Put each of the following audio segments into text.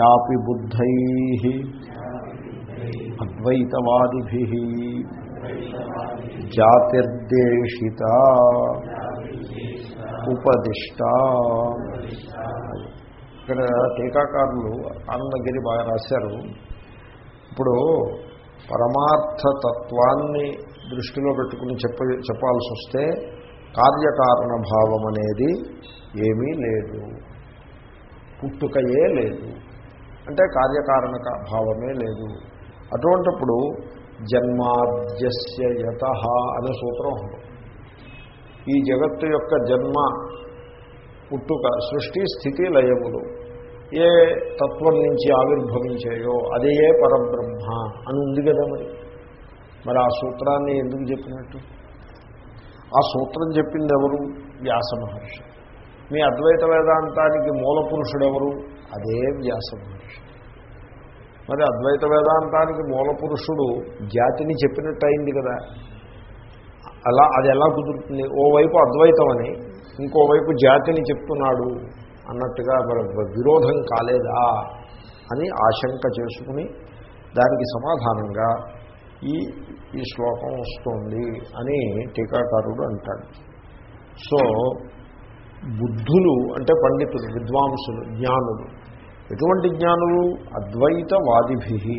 యాపి బుద్ధై అద్వైతవాదిభి జాతిర్దేశిత ఉపదిష్ట. ఇక్కడ టీకాకారులు ఆనందగిరి బాగా రాశారు. ఇప్పుడు పరమార్థ తత్వాన్ని దృష్టిలో పెట్టుకుని చెప్ప చెప్పాల్సి వస్తే కార్యకారణ భావం అనేది ఏమీ లేదు. పుట్టుకయే లేదు. అంటే కార్యకారణ భావమే లేదు. అటువంటిప్పుడు జన్మాద్యస్య యత అనే సూత్రం ఈ జగత్తు యొక్క జన్మ పుట్టుక సృష్టి స్థితి లయములు ఏ తత్వం నుంచి ఆవిర్భవించాయో అదే పరబ్రహ్మ అని ఉంది కదా మరి. మరి ఆ సూత్రాన్ని ఎందుకు చెప్పినట్టు? ఆ సూత్రం చెప్పింది ఎవరు వ్యాస మహర్షి. మీ అద్వైత వేదాంతానికి మూల పురుషుడెవరు? అదే వ్యాస మహర్షి. మరి అద్వైత వేదాంతానికి మూల పురుషుడు జాతిని చెప్పినట్టు అయింది కదా. అలా అది ఎలా కుదురుతుంది? ఓవైపు అద్వైతం అని ఇంకోవైపు జాతిని చెప్తున్నాడు అన్నట్టుగా మరి విరోధం కాలేదా అని ఆశంక చేసుకుని దానికి సమాధానంగా ఈ ఈ శ్లోకం వస్తుంది అని టీకాకారుడు అంటాడు. సో బుద్ధులు అంటే పండితులు విద్వాంసులు జ్ఞానులు ఎటువంటి జ్ఞానులు? అద్వైతవాదిభి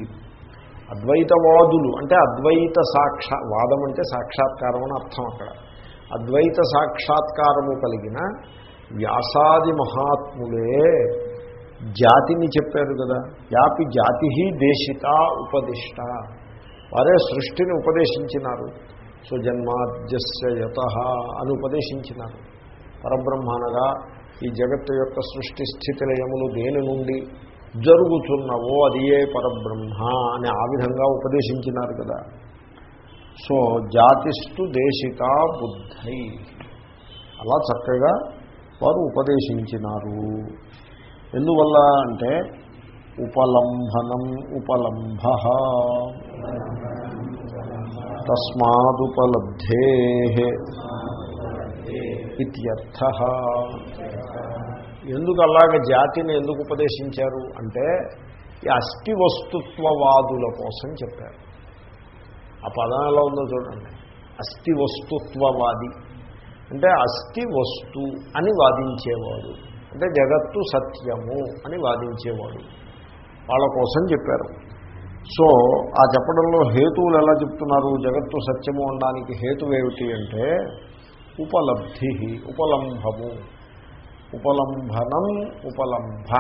అద్వైతవాదులు అంటే అద్వైత సాక్షా వాదం అంటే సాక్షాత్కారం అని అర్థం అక్కడ. అద్వైత సాక్షాత్కారము కలిగిన వ్యాసాది మహాత్ములే జాతిని చెప్పారు కదా. యాపి జాతి దేశిత ఉపదిష్ట. వారే సృష్టిని ఉపదేశించినారు. సో జన్మాద్యస్య యత అని ఉపదేశించినారు. పరబ్రహ్మనగా ఈ జగత్తు యొక్క సృష్టి స్థితిలయములు దేని నుండి జరుగుతున్నావో అది ఏ పరబ్రహ్మ అని ఆ విధంగా ఉపదేశించినారు కదా. సో జాతిస్తు దేశిక బుద్ధై. అలా చక్కగా వారు ఉపదేశించినారు. ఎందువల్ల అంటే ఉపలంభనం ఉపలంభ. తస్మాదుపలబ్ధే ఇత్యర్థ. ఎందుకు అలాగ జాతిని ఎందుకు ఉపదేశించారు అంటే ఈ అస్థి వస్తుత్వవాదుల కోసం చెప్పారు. ఆ పదం ఎలా ఉందో చూడండి. అస్థి వస్తుత్వవాది అంటే అస్థి వస్తు అని వాదించేవాడు అంటే జగత్తు సత్యము అని వాదించేవాడు వాళ్ళ కోసం చెప్పారు. సో ఆ చెప్పడంలో హేతువులు ఎలా చెప్తున్నారు? జగత్తు సత్యము అనడానికి హేతువు ఏమిటి అంటే ఉపలబ్ధి ఉపలంభము. ఉపలంభనం ఉపలంభ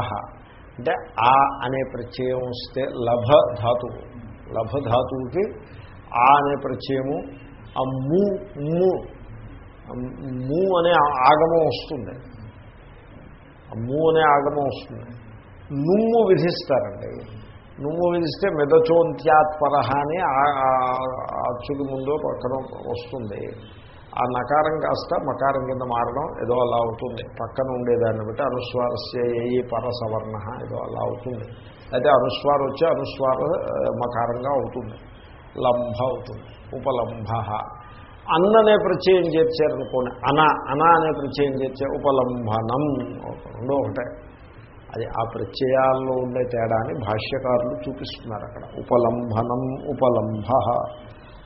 అంటే ఆ అనే ప్రత్యయం వస్తే లభ ధాతువు లభ ధాతువుకి ఆ అనే ప్రత్యయము ఆ ము ము ము అనే ఆగమం వస్తుంది ము అనే ఆగమం వస్తుంది నుమ్ము విధిస్తారండి నుమ్ము విధిస్తే మెదచోంత్యాత్పర అని అచ్చుడి ముందు పక్కన వస్తుంది ఆ నకారం కాస్త మకారం కింద మారడం ఏదో అలా అవుతుంది. పక్కన ఉండేదాన్ని బట్టి అనుస్వారస్య ఏ పర సవర్ణ ఏదో అలా అవుతుంది. అయితే అనుస్వారం వచ్చి అనుస్వార మకారంగా అవుతుంది. లంభ అవుతుంది. ఉపలంభ. అన్ననే ప్రత్యయం చేర్చారనుకోండి. అన అన అనే ప్రత్యయం చేర్చే ఉపలంభనం. రెండో ఒకటే. అది ఆ ప్రత్యయాల్లో ఉండే తేడాన్ని భాష్యకారులు చూపిస్తున్నారు అక్కడ. ఉపలంభనం ఉపలంభ.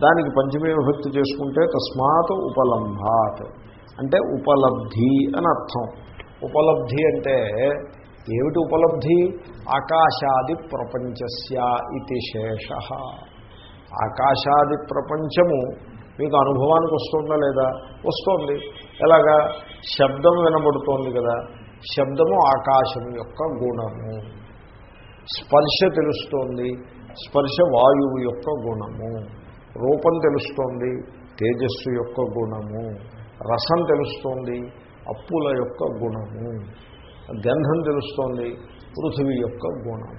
దానికి పంచమీ విభక్తి చేసుకుంటే తస్మాత్ ఉపలంభాత్. అంటే ఉపలబ్ధి అని అర్థం. ఉపలబ్ధి అంటే ఏమిటి ఉపలబ్ధి? ఆకాశాది ప్రపంచస్య ఇది శేష. ఆకాశాది ప్రపంచము మీకు అనుభవానికి వస్తుందా లేదా? వస్తోంది. ఎలాగా? శబ్దం వినబడుతోంది కదా. శబ్దము ఆకాశం యొక్క గుణము. స్పర్శ తెలుస్తోంది. స్పర్శ వాయువు యొక్క గుణము. రూపం తెలుస్తోంది తేజస్సు యొక్క గుణము రసం తెలుస్తోంది అప్పుల యొక్క గుణము గంధం తెలుస్తోంది పృథివీ యొక్క గుణము.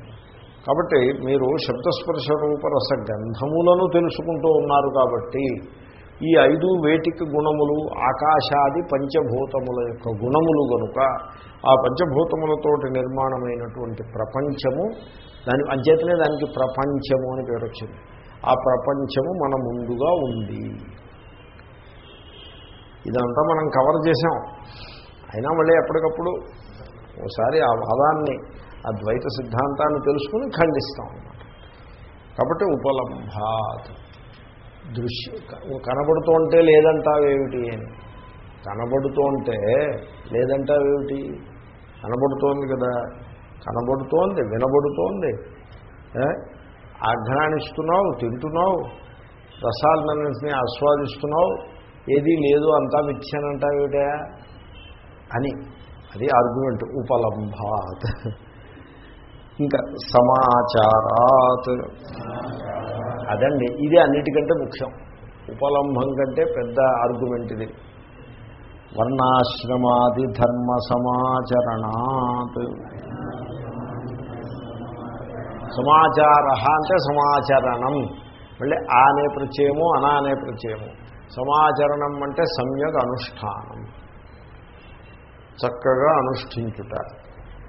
కాబట్టి మీరు శబ్దస్పర్శ రూపరస గంధములను తెలుసుకుంటూ ఉన్నారు కాబట్టి ఈ ఐదు వేటికి గుణములు ఆకాశాది పంచభూతముల యొక్క గుణములు కనుక ఆ పంచభూతములతోటి నిర్మాణమైనటువంటి ప్రపంచము దాని అంచేతనే దానికి ప్రపంచము అని పేరు వచ్చింది ఆ ప్రపంచము మన ముందుగా ఉంది. ఇదంతా మనం కవర్ చేసాం అయినా మళ్ళీ ఎప్పటికప్పుడు ఒకసారి ఆ వాదాన్ని ద్వైత సిద్ధాంతాన్ని తెలుసుకుని ఖండిస్తాం అన్నమాట. కాబట్టి ఉపలంభాత్. దృశ్య కనబడుతూ ఉంటే లేదంటావేమిటి అని. కనబడుతూ ఉంటే లేదంటావేమిటి? కనబడుతోంది కదా. కనబడుతోంది వినబడుతోంది. ఆఘ్రాణిస్తున్నావు తింటున్నావు రసాలన్నింటినీ ఆస్వాదిస్తున్నావు ఏదీ లేదు అంతా మిథ్యానంటావేటా అని. అది ఆర్గ్యుమెంట్. ఉపలంభాత్. ఇంకా సమాచారాత్. అదండి. ఇది అన్నిటికంటే ముఖ్యం. ఉపలంభం కంటే పెద్ద ఆర్గ్యుమెంట్ ఇది. వర్ణాశ్రమాది ధర్మ సమాచరణాత్. సమాచార అంటే సమాచరణం. మళ్ళీ ఆ అనే ప్రత్యయము అనా అనే ప్రత్యయము. సమాచరణం అంటే సమ్యక్ అనుష్ఠానం. చక్కగా అనుష్ఠించుట.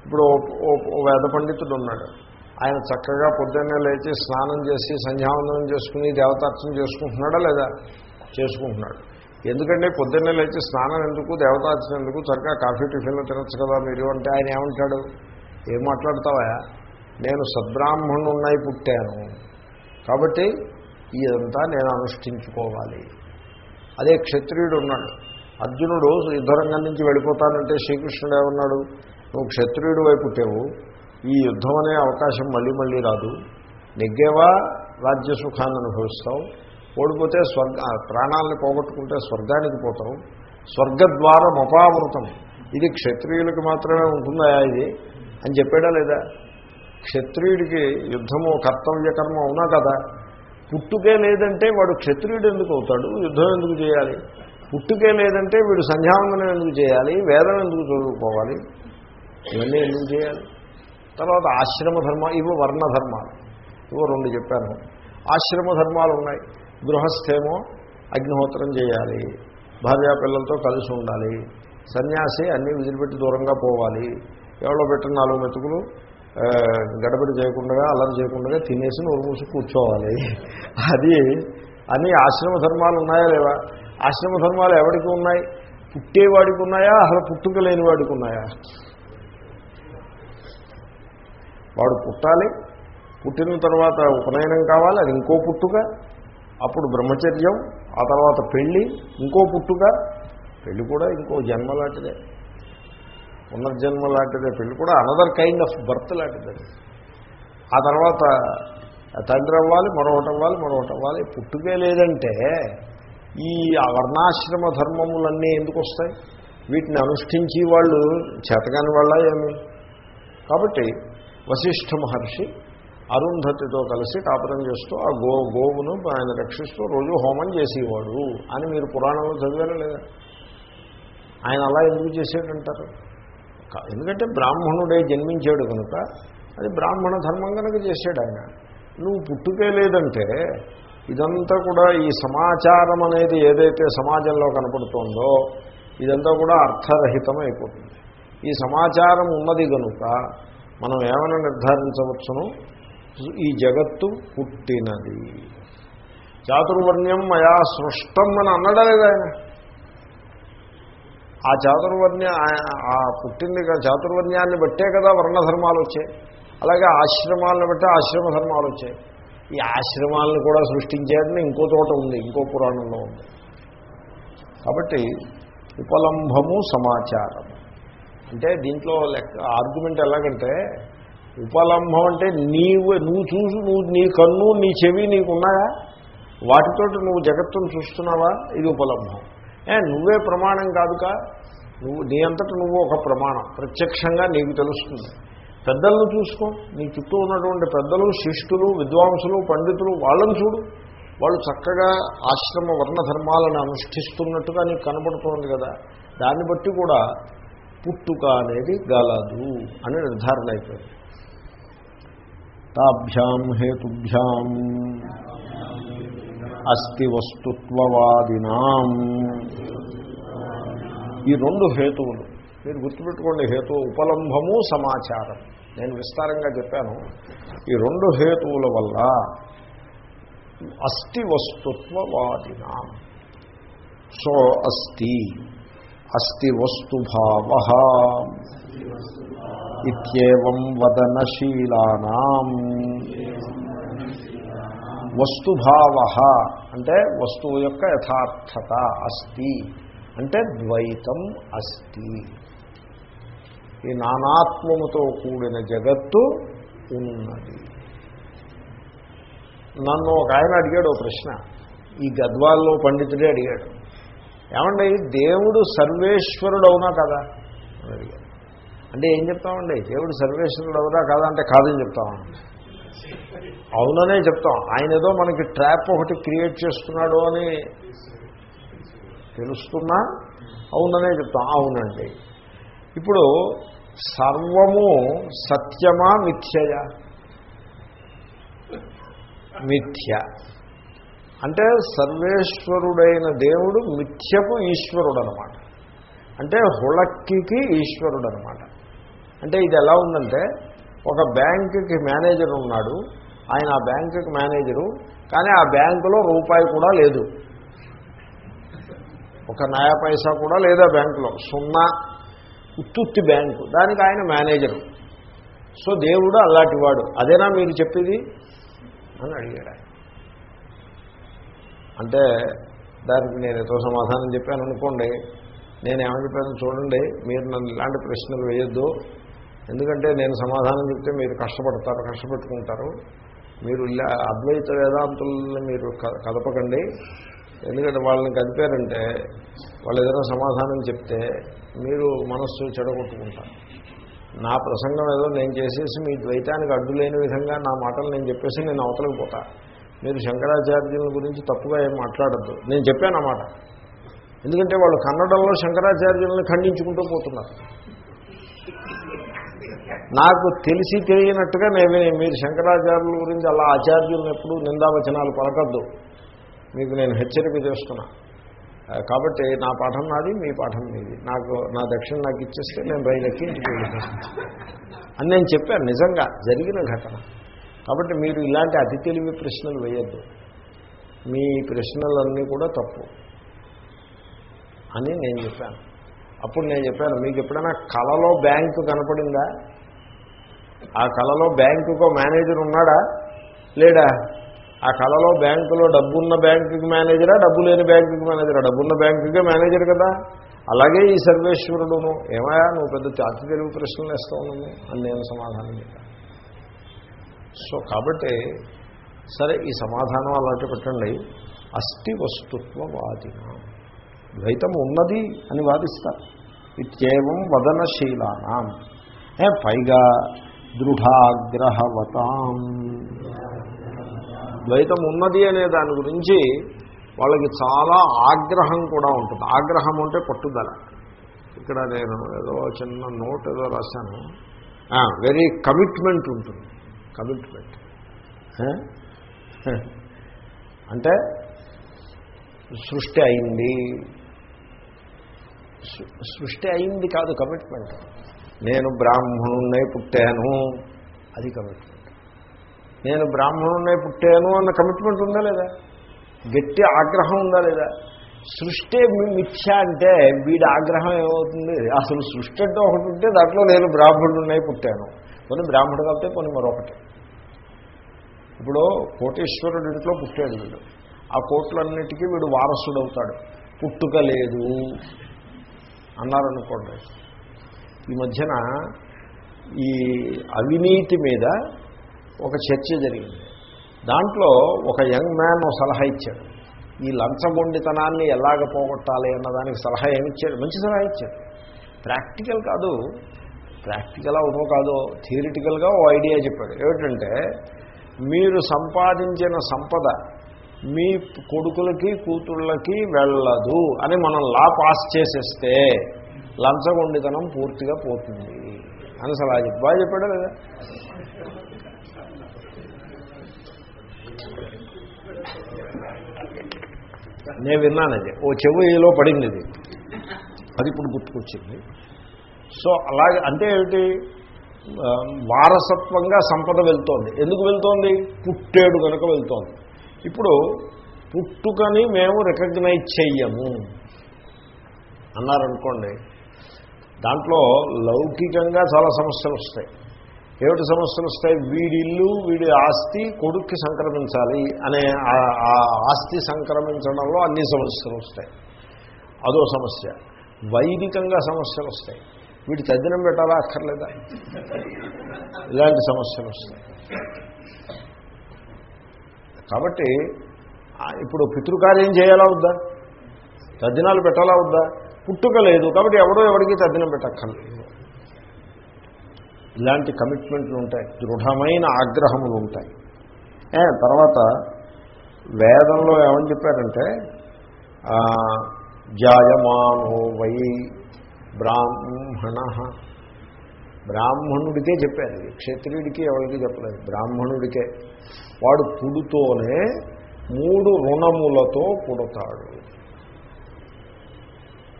ఇప్పుడు ఓ- ఓ- వేద పండితుడు ఉన్నాడు. ఆయన చక్కగా పొద్దున్నే లేచి స్నానం చేసి సంధ్యావందనం చేసుకుని దేవతార్చన చేసుకుంటున్నాడా లేదా? చేసుకుంటున్నాడు. ఎందుకంటే పొద్దున్నే లేచి స్నానం ఎందుకు దేవతార్చన ఎందుకు చక్కగా కాఫీ టిఫిన్లు తినచ్చు కదా మీరు అంటే ఆయన ఏమంటాడు? ఏం మాట్లాడతావా? నేను సద్బ్రాహ్మణున్నై పుట్టాను. కాబట్టి ఇదంతా నేను అనుష్ఠించుకోవాలి. అదే క్షత్రియుడు ఉన్నాడు అర్జునుడు యుద్ధరంగం నుంచి వెళ్ళిపోతానంటే శ్రీకృష్ణుడు ఏమన్నాడు? నువ్వు క్షత్రియుడు వైపు పుట్టావు. ఈ యుద్ధం అనే అవకాశం మళ్ళీ మళ్ళీ రాదు. నెగ్గేవా? రాజ్య సుఖాన్ని అనుభవిస్తావు. ఓడిపోతే స్వర్గ ఆ, ప్రాణాలను పోగొట్టుకుంటే స్వర్గానికి పోతావు. స్వర్గద్వారం అపావృతం. ఇది క్షత్రియులకు మాత్రమే ఉంటుందా ఇది? అని చెప్పాడా లేదా? క్షత్రియుడికి యుద్ధము కర్తవ్య కర్మ అవునా కదా పుట్టుకే లేదంటే వాడు క్షత్రియుడు ఎందుకు అవుతాడు? యుద్ధం ఎందుకు చేయాలి? పుట్టుకే లేదంటే వీడు సంధ్యావందనం ఎందుకు చేయాలి? వేదం ఎందుకు చదువుకోవాలి? ఇవన్నీ ఎందుకు చేయాలి? తర్వాత ఆశ్రమ ధర్మ ఇవి వర్ణధర్మాలు. ఇవో రెండు చెప్పాను. ఆశ్రమ ధర్మాలు ఉన్నాయి. గృహస్థేమో అగ్నిహోత్రం చేయాలి. భార్యా పిల్లలతో కలిసి ఉండాలి. సన్యాసి అన్నీ విదిలిపెట్టి దూరంగా పోవాలి. ఎవరో పెట్టిన నాలుగు మెతుకులు గడబడి చేయకుండా అల్లరి చేయకుండా తినేసి నోరు మూసి కూర్చోవాలి. అది అని ఆశ్రమ ధర్మాలు ఉన్నాయా లేవా? ఆశ్రమ ధర్మాలు ఎవరికి ఉన్నాయి? పుట్టేవాడికి ఉన్నాయా? అసలు పుట్టుక లేని వాడికి ఉన్నాయా? వాడు పుట్టాలి పుట్టిన తర్వాత ఉపనయనం కావాలి అది ఇంకో పుట్టుక అప్పుడు బ్రహ్మచర్యం ఆ తర్వాత పెళ్ళి ఇంకో పుట్టుక పెళ్ళి కూడా ఇంకో జన్మ లాంటిదే. పునర్జన్మ లాంటిదే పెళ్ళి కూడా అనదర్ కైండ్ ఆఫ్ బర్త్ లాంటిదే. ఆ తర్వాత తండ్రి అవ్వాలి మరొకటి అవ్వాలి మరొకటి అవ్వాలి. పుట్టుకే లేదంటే ఈ వర్ణాశ్రమ ధర్మములన్నీ ఎందుకు వస్తాయి? వీటిని అనుష్ఠించి వాళ్ళు చేతకాని వాళ్ళ ఏమి? కాబట్టి వశిష్ఠ మహర్షి అరుంధతితో కలిసి కాపురం చేస్తూ ఆ గో గోవును ఆయన రక్షిస్తూ రోజు హోమం చేసేవాడు అని మీరు పురాణంలో చదివారా లేదా? ఆయన అలా ఎందుకు చేసేటంటారు? ఎందుకంటే బ్రాహ్మణుడే జన్మించాడు కనుక అది బ్రాహ్మణ ధర్మం కనుక చేశాడు ఆయన. నువ్వు పుట్టుకే లేదంటే ఇదంతా కూడా ఈ సమాచారం అనేది ఏదైతే సమాజంలో కనపడుతోందో ఇదంతా కూడా అర్థరహితం అయిపోతుంది ఈ సమాచారం ఉన్నది కనుక మనం ఏమైనా నిర్ధారించవచ్చును? ఈ జగత్తు పుట్టినది. చాతుర్వర్ణ్యం మయా సృష్టం అని అన్నడా లేదా ఆయన? ఆ చాతుర్వర్ణ్య ఆ- ఆ పుట్టింది చాతుర్వర్ణ్యాన్ని బట్టే కదా వర్ణధర్మాలు వచ్చాయి. అలాగే ఆశ్రమాలను బట్టే ఆశ్రమ ధర్మాలు వచ్చాయి. ఈ ఆశ్రమాలను కూడా సృష్టించారని ఇంకో చోట ఉంది ఇంకో పురాణంలో ఉంది. కాబట్టి ఉపలంభము సమాచారము అంటే దీంట్లో లెక్క ఆర్గ్యుమెంట్ ఎలాగంటే ఉపలంభం అంటే నీవు నువ్వు చూసు నువ్వు నీ కన్ను నీ చెవి నీకున్నాయా? వాటితోటి నువ్వు జగత్తును చూస్తున్నావా? ఇది ఉపలంభం. నువ్వే ప్రమాణం కాదుకా? నువ్వు నీ అంతట నువ్వు ఒక ప్రమాణం. ప్రత్యక్షంగా నీకు తెలుస్తుంది. పెద్దలను చూసుకో. నీ చుట్టూ ఉన్నటువంటి పెద్దలు శిష్టులు విద్వాంసులు పండితులు వాళ్ళని చూడు. వాళ్ళు చక్కగా ఆశ్రమ వర్ణధర్మాలను అనుష్ఠిస్తున్నట్టుగా నీకు కనబడుతోంది కదా. దాన్ని బట్టి కూడా పుట్టుక అనేది గలదు అని నిర్ధారణ అయిపోయింది. తాభ్యాం హేతుభ్యాం. అస్తి వస్తుత్వవాదినాం ఈ రెండు హేతువులు. మీరు గుర్తుపెట్టుకోండి హేతు ఉపలంభము సమాచారం. నేను విస్తారంగా చెప్పాను. ఈ రెండు హేతువుల వల్ల అస్థి వస్తుత్వవాదినాం సో అస్థి. అస్థి వస్తుభావ ఇత్యేవం వదనశీలానాం. వస్తుభావ. అంటే వస్తువు యొక్క యథార్థత అస్తి అంటే ద్వైతం అస్తి ఈ నానాత్మముతో కూడిన జగత్తు ఉన్నది. నన్ను ఒక ఆయన అడిగాడు ఓ ప్రశ్న. ఈ గద్వాల్లో పండితుడే అడిగాడు. ఏమండి దేవుడు సర్వేశ్వరుడు అవునా కదా? అని అడిగాడు. అంటే ఏం చెప్తామండి? దేవుడు సర్వేశ్వరుడు అవునా కాదా అంటే కాదని చెప్తామండి. అవుననే చెప్తాం. ఆయన ఏదో మనకి ట్రాప్ ఒకటి క్రియేట్ చేస్తున్నాడు అని తెలుస్తున్నా? అవుననే చెప్తాం. అవునండి. ఇప్పుడు సర్వము సత్యమా మిథ్యయా? మిథ్య. అంటే సర్వేశ్వరుడైన దేవుడు మిథ్యకు ఈశ్వరుడు అనమాట అంటే హుళక్కికి ఈశ్వరుడు అనమాట అంటే ఇది ఎలా ఉందంటే ఒక బ్యాంకుకి మేనేజర్ ఉన్నాడు. ఆయన ఆ బ్యాంకుకి మేనేజరు కానీ ఆ బ్యాంకులో రూపాయి కూడా లేదు. ఒక నయా పైసా కూడా లేదా బ్యాంకులో. సున్నా ఉత్తుత్తి బ్యాంకు. దానికి ఆయన మేనేజరు. సో దేవుడు అలాంటి వాడు. అదేనా మీరు చెప్పేది? అని అడిగాడు ఆయన. అంటే దానికి నేను ఎంతో సమాధానం చెప్పాను అనుకోండి. నేను చెప్పాను చూడండి మీరు నన్ను ఇలాంటి ప్రశ్నలు వేయొద్దు. ఎందుకంటే నేను సమాధానం చెప్తే మీరు కష్టపడతారు కష్టపెట్టుకుంటారు. మీరు ఇలా అద్వైత వేదాంతులని మీరు క- ఎందుకంటే వాళ్ళని కలిపారంటే వాళ్ళు ఏదైనా సమాధానం చెప్తే మీరు మనస్సు చెడగొట్టుకుంటారు. నా ప్రసంగం ఏదో నేను చేసేసి మీ ద్వైతానికి అడ్డు లేని విధంగా నా మాటలు నేను చెప్పేసి నేను అవతలకి పోతా. మీరు శంకరాచార్యుల గురించి తప్పుగా ఏం మాట్లాడద్దు. నేను చెప్పాను అన్నమాట ఎందుకంటే వాళ్ళు కన్నడంలో శంకరాచార్యులను ఖండించుకుంటూ పోతున్నారు. నాకు తెలిసి తెలియనట్టుగా నేను మీరు శంకరాచార్యుల గురించి అలా ఆచార్యులను ఎప్పుడు నిందావచనాలు పలకద్దు. మీకు నేను హెచ్చరిక చేస్తున్నా. కాబట్టి నా పాఠం నాది మీ పాఠం మీది. నాకు నా దక్షిణ నాకు ఇచ్చేస్తే నేను రైలు ఇంటికి అని నేను చెప్పాను నిజంగా జరిగిన ఘటన. కాబట్టి మీరు ఇలాంటి అతి తెలివి ప్రశ్నలు వేయద్దు. మీ ప్రశ్నలన్నీ కూడా తప్పు అని నేను చెప్పాను. అప్పుడు నేను చెప్పాను మీకు ఎప్పుడైనా కళలో బ్యాంకు కనపడిందా? ఆ కళలో బ్యాంకుకో మేనేజర్ ఉన్నాడా? లేడా? ఆ కళలో బ్యాంకులో డబ్బున్న బ్యాంకుకి మేనేజరా డబ్బు లేని బ్యాంకుకి మేనేజరా? డబ్బున్న బ్యాంకుకే మేనేజర్ కదా. అలాగే ఈ సర్వేశ్వరుడును. ఏమయా నువ్వు పెద్ద చాతి తెలుగు ప్రశ్నలు వేస్తూ ఉన్నాను అని నేను సమాధానం చెప్పాను సో కాబట్టి సరే ఈ సమాధానం అలాంటి పెట్టండి. అస్థి వస్తుత్వవాదిన ద్వైతం ఉన్నది అని వాదిస్తారు. ఇత్యేవం వదనశీలానా. పైగా దృఢాగ్రహవతాం. ద్వైతం ఉన్నది అనే దాని గురించి వాళ్ళకి చాలా ఆగ్రహం కూడా ఉంటుంది. ఆగ్రహం అంటే పట్టుదల. ఇక్కడ నేను ఏదో చిన్న నోట్ ఏదో రాశాను. వెరీ కమిట్మెంట్ ఉంటుంది. కమిట్మెంట్ అంటే సృష్టి అయింది. సృష్టి అయింది కాదు కమిట్మెంట్ నేను బ్రాహ్మణున్నై పుట్టాను. అది కమిట్మెంట్ నేను బ్రాహ్మణున్నై పుట్టాను అన్న కమిట్మెంట్ ఉందా లేదా? గట్టి ఆగ్రహం ఉందా లేదా? సృష్టి మిథ్య అంటే వీడి ఆగ్రహం ఏమవుతుంది? అసలు సృష్టి అంటే ఒకటి ఉంటే దాంట్లో నేను బ్రాహ్మణున్నై పుట్టాను. కొన్ని బ్రాహ్మణుడు కాబట్టి కొన్ని మరొకటి. ఇప్పుడు కోటేశ్వరుడి ఇంట్లో పుట్టాడు వీడు. ఆ కోట్లన్నిటికీ వీడు వారసుడు అవుతాడు పుట్టుక లేదు. అన్నారనుకోండి. ఈ మధ్యన ఈ అవినీతి మీద ఒక చర్చ జరిగింది. దాంట్లో ఒక యంగ్ మ్యాన్ ఒక సలహా ఇచ్చాడు. ఈ లంచగొండితనాన్ని ఎలాగ పోగొట్టాలి అన్నదానికి సలహా ఏమిచ్చాడు? మంచి సలహా ఇచ్చాడు. ప్రాక్టికల్ కాదు. ప్రాక్టికల్ అవునో కాదో థియరిటికల్గా ఓ ఐడియా చెప్పాడు. ఏమిటంటే మీరు సంపాదించిన సంపద మీ కొడుకులకి కూతుళ్ళకి వెళ్ళదు అని మనం లా పాస్ చేసేస్తే లంచగొండితనం పూర్తిగా పోతుంది. అని సలహా చెప్పి. బాగా చెప్పాడా లేదా? నేను విన్నాను ఓ చెవులో పడింది. ఇది అది ఇప్పుడు గుర్తుకొచ్చింది. సో అలాగే అంటే ఏమిటి? వారసత్వంగా సంపద వెళ్తోంది. ఎందుకు వెళ్తోంది? పుట్టేడు కనుక వెళ్తోంది. ఇప్పుడు పుట్టుకని మేము రికగ్నైజ్ చెయ్యము. అన్నారనుకోండి దాంట్లో లౌకికంగా చాలా సమస్యలు వస్తాయి. ఏమిటి సమస్యలు వస్తాయి? వీడిల్లు వీడి ఆస్తి కొడుక్కి సంక్రమించాలి అనే ఆ- ఆస్తి సంక్రమించడంలో అన్ని సమస్యలు వస్తాయి. అదో సమస్య. వైదికంగా సమస్యలు వస్తాయి. వీడి తద్దినం పెట్టాలా అక్కర్లేదా? ఇలాంటి సమస్యలు వస్తాయి. కాబట్టి ఇప్పుడు పితృకార్యం చేయాలా వద్దా? తద్దినాలు పెట్టాలా వద్దా? పుట్టుక లేదు కాబట్టి ఎవడో ఎవరికి తద్దినం పెట్టక్కర్లేదు. ఇలాంటి కమిట్మెంట్లు ఉంటాయి దృఢమైన ఆగ్రహములు ఉంటాయి తర్వాత వేదంలో ఏమని చెప్పారంటే జాయమానో వై బ్రాహ్మణ. బ్రాహ్మణుడికే చెప్పారు. ఇది క్షత్రియుడికి ఎవరికి చెప్పలేదు? బ్రాహ్మణుడికే. వాడు పుడుతోనే మూడు రుణములతో పుడతాడు.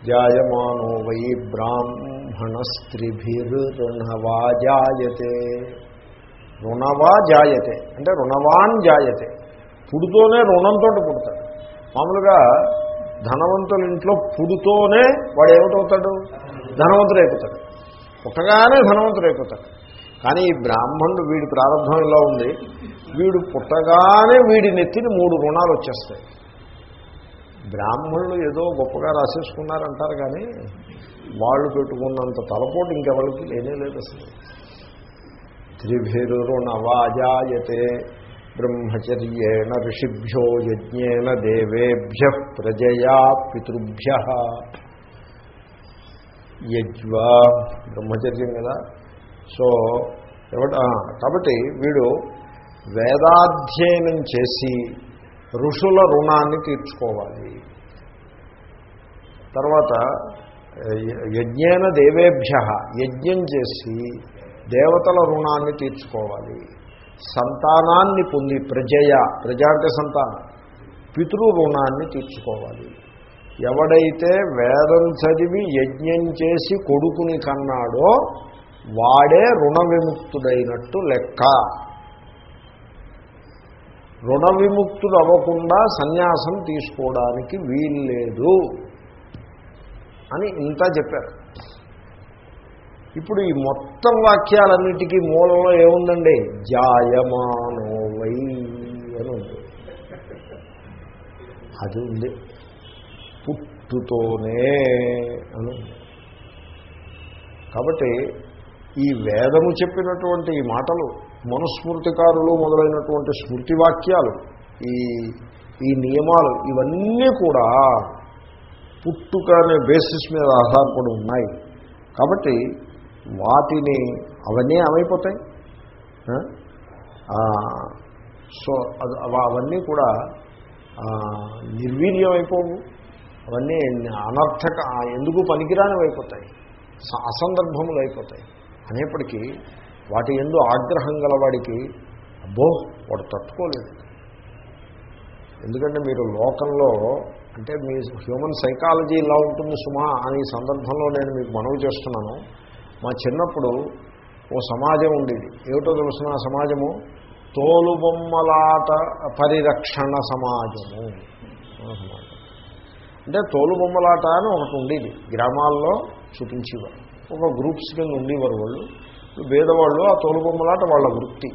జాయమానో వై బ్రాహ్మణస్త్రిభిర్ణవా జాయతే రుణవా జాయతే అంటే రుణవాన్ జాయతే పుడుతోనే రుణంతో పుడతాడు. మామూలుగా ధనవంతుల ఇంట్లో పుడుతోనే వాడు ఏమిటవుతాడు? ధనవంతుడు అయిపోతాడు పుట్టగానే ధనవంతుడు అయిపోతాడు కానీ ఈ బ్రాహ్మణుడు వీడి ప్రారంభం ఇలా ఉంది. వీడు పుట్టగానే వీడి నెత్తిని మూడు రుణాలు వచ్చేస్తాయి బ్రాహ్మణులు ఏదో గొప్పగా రాసేసుకున్నారంటారు కానీ వాళ్ళు పెట్టుకున్నంత తలపోటు ఇంకెవరికి లేనే లేదు అసలు. త్రిభిరుణవాజాయతే బ్రహ్మచర్యేణ ఋషిభ్యో యజ్ఞేన దేవేభ్య ప్రజయా పితృభ్య. యజ్వా బ్రహ్మచర్యం కదా. సో ఎవట కాబట్టి వీడు వేదాధ్యయనం చేసి ఋషుల రుణాన్ని తీర్చుకోవాలి. తర్వాత యజ్ఞేన దేవేభ్య యజ్ఞం చేసి దేవతల రుణాన్ని తీర్చుకోవాలి. సంతానాన్ని పొంది ప్రజయ ప్రజ అంటే సంతానం. పితృ రుణాన్ని తీర్చుకోవాలి. ఎవడైతే వేదం చదివి యజ్ఞం చేసి కొడుకుని కన్నాడో వాడే రుణ విముక్తుడైనట్టు లెక్క. రుణ విముక్తులు అవ్వకుండా సన్యాసం తీసుకోవడానికి వీల్లేదు అని ఇంత చెప్పారు. ఇప్పుడు ఈ మొత్తం వాక్యాలన్నిటికీ మూలంలో ఏముందండి? జాయమానో వై అని ఉంది. అది ఉంది. పుట్టుతోనే అని కాబట్టి ఈ వేదము చెప్పినటువంటి ఈ మాటలు మనుస్మృతికారులు మొదలైనటువంటి స్మృతి వాక్యాలు ఈ ఈ నియమాలు ఇవన్నీ కూడా పుట్టుక అనే బేసిస్ మీద ఆధారపడి ఉన్నాయి. కాబట్టి వాటిని అవన్నీ ఏమైపోతాయి సో అవన్నీ కూడా నిర్వీర్యం అయిపోవు అవన్నీ అనర్థక ఎందుకు పనికిరానివి అయిపోతాయి అసందర్భములు అయిపోతాయి అనేప్పటికీ వాటి ఎందు ఆగ్రహం గలవాడికి అబ్బో వాడు తట్టుకోలేదు. ఎందుకంటే మీరు లోకంలో అంటే మీ హ్యూమన్ సైకాలజీ ఇలా ఉంటుంది సుమా అనే సందర్భంలో నేను మీకు మనవి చేస్తున్నాను. మా చిన్నప్పుడు ఓ సమాజం ఉండేది. ఏమిటో తెలుసిన సమాజము? తోలుబొమ్మలాట పరిరక్షణ సమాజము అంటే తోలుబొమ్మలాట అని ఒకటి ఉండేది. గ్రామాల్లో చూపించేవారు. ఒక గ్రూప్స్ కింద ఉండేవారు వాళ్ళు. పేదవాళ్ళు ఆ తోలుబొమ్మలాట వాళ్ళ వృత్తి.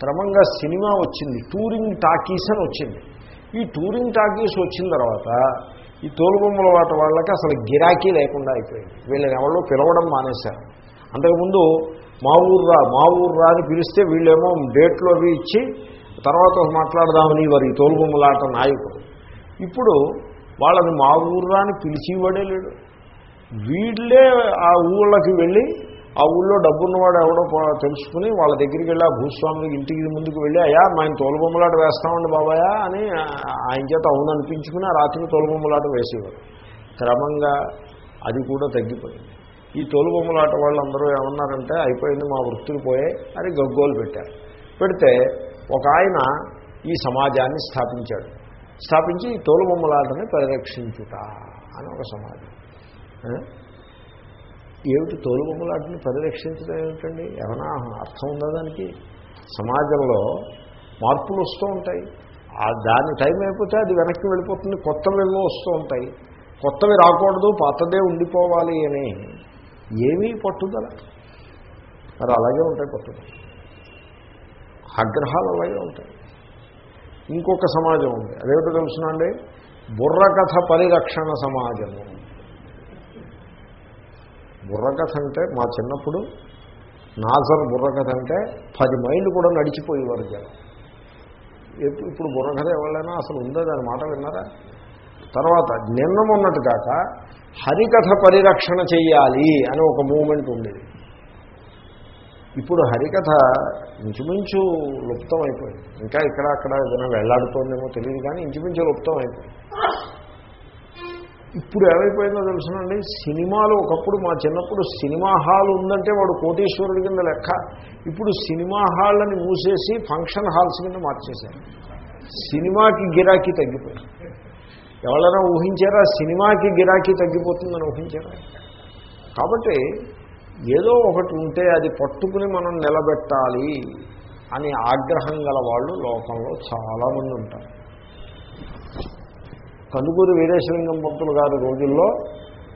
క్రమంగా సినిమా వచ్చింది టూరింగ్ టాకీస్ అని వచ్చింది. ఈ టూరింగ్ టాకీస్ వచ్చిన తర్వాత ఈ తోలుబొమ్మల వాట వాళ్ళకి అసలు గిరాకీ లేకుండా అయిపోయింది. వీళ్ళని ఎవరో పిలవడం మానేశారు. అంతకుముందు మా ఊర్రా మా ఊర్రా అని పిలిస్తే వీళ్ళేమో డేట్లు అవి ఇచ్చి తర్వాత మాట్లాడదామని వారు ఈ తోలుబొమ్మలాట నాయకుడు. ఇప్పుడు వాళ్ళని మా ఊర్రా అని పిలిచేవాడే లేడు. వీళ్ళే ఆ ఊళ్ళకి వెళ్ళి ఆ ఊళ్ళో డబ్బున్నవాడు ఎవడో తెలుసుకుని వాళ్ళ దగ్గరికి వెళ్ళి ఆ భూస్వామి ఇంటికి ముందుకు వెళ్ళి అయ్యా మేము తోలుబొమ్మలాట వేస్తామండి బాబాయా అని ఆయన చేత అవును అనిపించుకుని ఆ రాత్రి తోలుబొమ్మలాట వేసేవారు. క్రమంగా అది కూడా తగ్గిపోయింది. ఈ తోలుబొమ్మలాట వాళ్ళందరూ ఏమన్నారంటే అయిపోయింది మా వృత్తులు పోయాయి అని గగ్గోలు పెట్టారు. పెడితే ఒక ఆయన ఈ సమాజాన్ని స్థాపించాడు. స్థాపించి ఈ తోలుబొమ్మలాటని పరిరక్షించుట అని ఒక సమాజం. ఏమిటి తోలుబొమ్మలాటిని పరిరక్షించడం ఏమిటండి? ఏమైనా అర్థం ఉందా దానికి? సమాజంలో మార్పులు వస్తూ ఉంటాయి. ఆ దాని టైం అయిపోతే అది వెనక్కి వెళ్ళిపోతుంది. కొత్తవి వస్తూ ఉంటాయి. కొత్తవి రాకూడదు పాతదే ఉండిపోవాలి అని ఏమీ పట్టుదల. మరి అలాగే ఉంటాయి పట్టుదల. ఆగ్రహాలు అలాగే ఉంటాయి. ఇంకొక సమాజం ఉంది. అదేమిటో తెలుసునండి? బుర్రకథ పరిరక్షణ సమాజము. బుర్రకథ అంటే మా చిన్నప్పుడు నాజర్ బుర్రకథ అంటే పది మైళ్ళు కూడా నడిచిపోయేవారు జనం. ఇప్పుడు బుర్రకథ ఎవరైనా అసలు ఉందో? దాని మాట విన్నారా? తర్వాత నిన్న మొన్నటి కాక హరికథ పరిరక్షణ చెయ్యాలి అని ఒక మూమెంట్ ఉండేది. ఇప్పుడు హరికథ ఇంచుమించు లుప్తం అయిపోయింది ఇంకా ఇక్కడ అక్కడ ఏదైనా వెళ్ళాడుతోందేమో తెలియదు కానీ ఇంచుమించు లుప్తం అయిపోయింది ఇప్పుడు ఏమైపోయిందో తెలుసునండి. సినిమాలు ఒకప్పుడు మా చిన్నప్పుడు సినిమా హాల్ ఉందంటే వాడు కోటీశ్వరుడి కింద లెక్క. ఇప్పుడు సినిమా హాళ్ళని మూసేసి ఫంక్షన్ హాల్స్ కింద మార్చేశారు. సినిమాకి గిరాకీ తగ్గిపోయింది. ఎవరైనా ఊహించారా సినిమాకి గిరాకీ తగ్గిపోతుందని ఊహించారా? కాబట్టి ఏదో ఒకటి ఉంటే అది పట్టుకుని మనం నిలబెట్టాలి అని ఆగ్రహం గల వాళ్ళు లోకంలో చాలామంది ఉంటారు. కందుకూరి వీరేశలింగం పంతులు గారి రోజుల్లో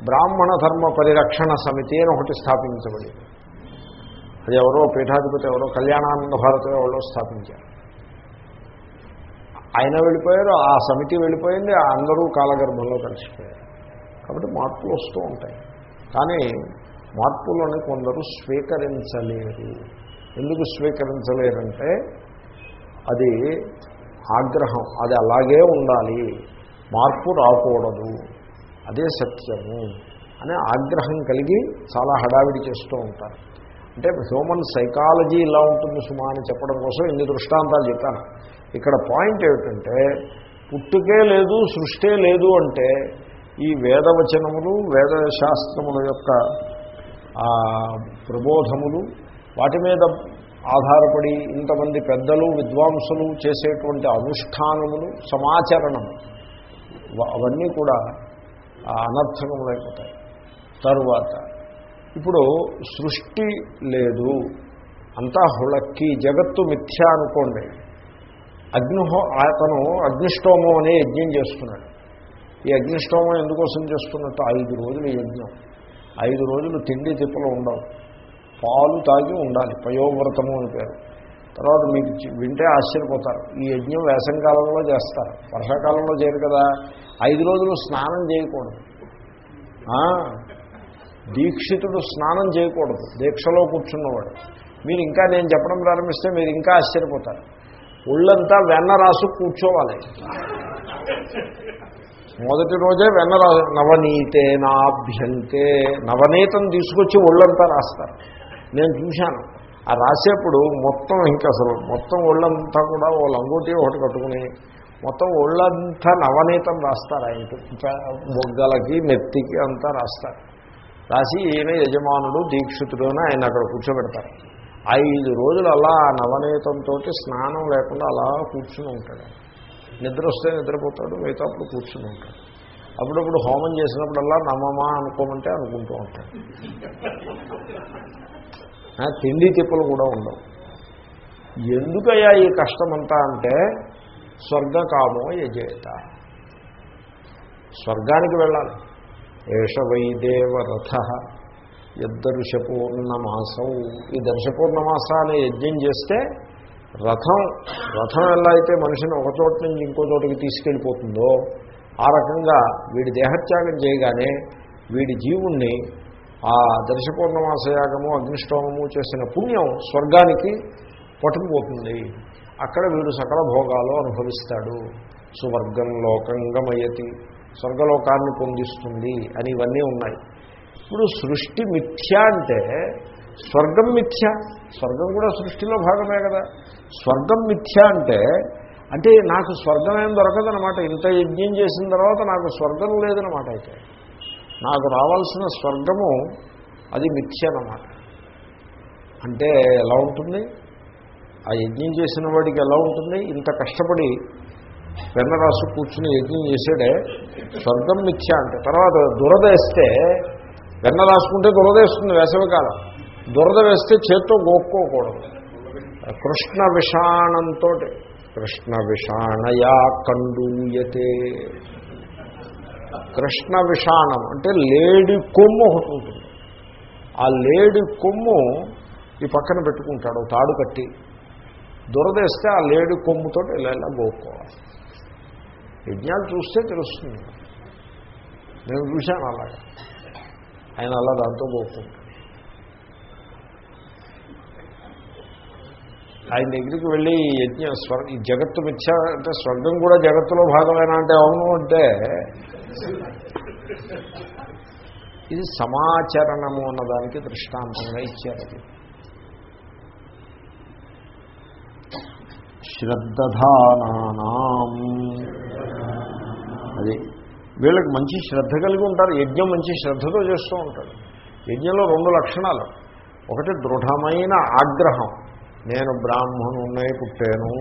బ్రాహ్మణ ధర్మ పరిరక్షణ సమితి అని ఒకటి స్థాపించబడింది అది ఎవరో పీఠాధిపతి ఎవరో కళ్యాణానంద భారతి ఎవరో స్థాపించారు. ఆయన వెళ్ళిపోయారు ఆ సమితి వెళ్ళిపోయింది అందరూ కాలగర్భంలో కలిసిపోయారు. కాబట్టి మార్పులు వస్తూ ఉంటాయి. కానీ మార్పులను కొందరు స్వీకరించలేరు. ఎందుకు స్వీకరించలేరంటే అది ఆగ్రహం అది అలాగే ఉండాలి. మార్పు రాకూడదు. అదే సత్యము అనే ఆగ్రహం కలిగి చాలా హడావిడి చేస్తూ ఉంటారు. అంటే హ్యూమన్ సైకాలజీ ఇలా ఉంటుంది సుమా అని చెప్పడం కోసం ఇన్ని దృష్టాంతాలు చెప్పాను. ఇక్కడ పాయింట్ ఏమిటంటే పుట్టుకే లేదు సృష్టే లేదు అంటే ఈ వేదవచనములు వేద శాస్త్రముల యొక్క ప్రబోధములు వాటి మీద ఆధారపడి ఇంతమంది పెద్దలు విద్వాంసులు చేసేటువంటి అనుష్ఠానములు సమాచరణము అవన్నీ కూడా అనర్థకములైపోతాయి. తరువాత ఇప్పుడు సృష్టి లేదు అంతా హుళక్కి జగత్తు మిథ్య అనుకోండి అగ్నిహో అతను అగ్నిష్టోమం అనే యజ్ఞం చేస్తున్నాడు. ఈ అగ్నిష్టోమం ఎందుకోసం చేస్తున్నట్టు? ఐదు రోజులు యజ్ఞం. ఐదు రోజులు తిండి తిప్పలు ఉండవు. పాలు తాగి ఉండాలి పయోవ్రతము అని పేరు. తర్వాత మీకు వింటే ఆశ్చర్యపోతారు. ఈ యజ్ఞం వేసంకాలంలో చేస్తారు. వర్షాకాలంలో చేయరు కదా. ఐదు రోజులు స్నానం చేయకూడదు. దీక్షితుడు స్నానం చేయకూడదు. దీక్షలో కూర్చున్నవాడు. మీరు ఇంకా నేను చెప్పడం ప్రారంభిస్తే మీరు ఇంకా ఆశ్చర్యపోతారు. ఒళ్ళంతా వెన్న రాసు కూర్చోవాలి. మొదటి రోజే వెన్న రాసు నవనీతే నాభ్యంతే. నవనీతం తీసుకొచ్చి ఒళ్ళంతా రాస్తారు. నేను చూశాను. ఆ రాసేప్పుడు మొత్తం ఇంకా అసలు మొత్తం ఒళ్ళంతా కూడా ఓ లంగోటి ఒకటి కట్టుకుని మొత్తం ఒళ్ళంతా నవనీతం రాస్తారు ఆయనకి బొగ్గలకి నెత్తికి అంతా రాస్తారు. రాసి ఈయన యజమానుడు దీక్షితుడు అని ఆయన అక్కడ కూర్చోబెడతారు. ఐదు రోజులు అలా ఆ నవనీతంతో స్నానం లేకుండా అలా కూర్చుని ఉంటాడు. నిద్ర వస్తే నిద్రపోతాడు మిగతాప్పుడు కూర్చుని ఉంటాడు. అప్పుడప్పుడు హోమం చేసినప్పుడల్లా నమ్మమా అనుకోమంటే అనుకుంటూ ఉంటాడు. తిండి తిప్పలు కూడా ఉండవు. ఎందుకయ్యా ఈ కష్టమంతా అంటే స్వర్గకామో యజేత. స్వర్గానికి వెళ్ళాలి. ఏష వైదేవరథ యద్దర్శపూర్ణమాసం. ఈ దర్శపూర్ణమాస అనే యజ్ఞం చేస్తే రథం రథం ఎలా అయితే మనిషిని ఒక చోట నుంచి ఇంకో చోటికి తీసుకెళ్ళిపోతుందో ఆ రకంగా వీడి దేహత్యాగం చేయగానే వీడి జీవుణ్ణి ఆ దర్శపూర్ణమాస యాగము అగ్నిష్టోమము చేసిన పుణ్యం స్వర్గానికి పట్టుకుపోతుంది. అక్కడ వీడు సకల భోగాలు అనుభవిస్తాడు. సువర్గం లోకంగమయతి స్వర్గలోకాన్ని పొందిస్తుంది అని ఇవన్నీ ఉన్నాయి. ఇప్పుడు సృష్టి మిథ్య అంటే స్వర్గం మిథ్య. స్వర్గం కూడా సృష్టిలో భాగమే కదా. స్వర్గం మిథ్య అంటే అంటే నాకు స్వర్గం ఏం దొరకదనమాట ఇంత యజ్ఞం చేసిన తర్వాత నాకు స్వర్గం లేదనమాట అయితే. నాకు రావాల్సిన స్వర్గము అది మిథ్య అన్నమాట. అంటే ఎలా ఉంటుంది? ఆ యజ్ఞం చేసిన వాడికి ఎలా ఉంటుంది? ఇంత కష్టపడి పెన్నరాసు కూర్చుని యజ్ఞం చేసాడే స్వర్గం మిథ్య అంటే. తర్వాత దురద వేస్తే వెన్న రాసుకుంటే దురద వేస్తుంది వేసవికాలం. దురద వేస్తే చేత్తో గోక్కోకూడదు. కృష్ణ విషాణంతో కృష్ణ విషాణయా కండూయతే. కృష్ణ విషాణం అంటే లేడి కొమ్ము ఒకటి ఉంటుంది. ఆ లేడి కొమ్ము ఈ పక్కన పెట్టుకుంటాడు తాడు కట్టి. దురదేస్తే ఆ లేడి కొమ్ముతో ఇలా ఇలా గోక్కోవాలి. యజ్ఞాలు చూస్తే తెలుస్తుంది. నేను చూశాను అలాగా. ఆయన అలా దాంతో గోక్కుంటాడు. ఆయన దగ్గరికి వెళ్ళి యజ్ఞ స్వర్గ ఈ జగత్తు మిథ్య అంటే స్వర్గం కూడా జగత్తులో భాగమేనా అంటే అవును అంటే ఇది సమాచరణము అన్నదానికి దృష్టాంతంగా ఇచ్చారు. అది శ్రద్ధానాం అది వీళ్ళకి మంచి శ్రద్ధ కలిగి ఉంటారు యజ్ఞం మంచి శ్రద్ధతో చేస్తూ ఉంటాడు యజ్ఞంలో రెండు లక్షణాలు. ఒకటి దృఢమైన ఆగ్రహం. నేను బ్రాహ్మణున్నై పుట్టాను.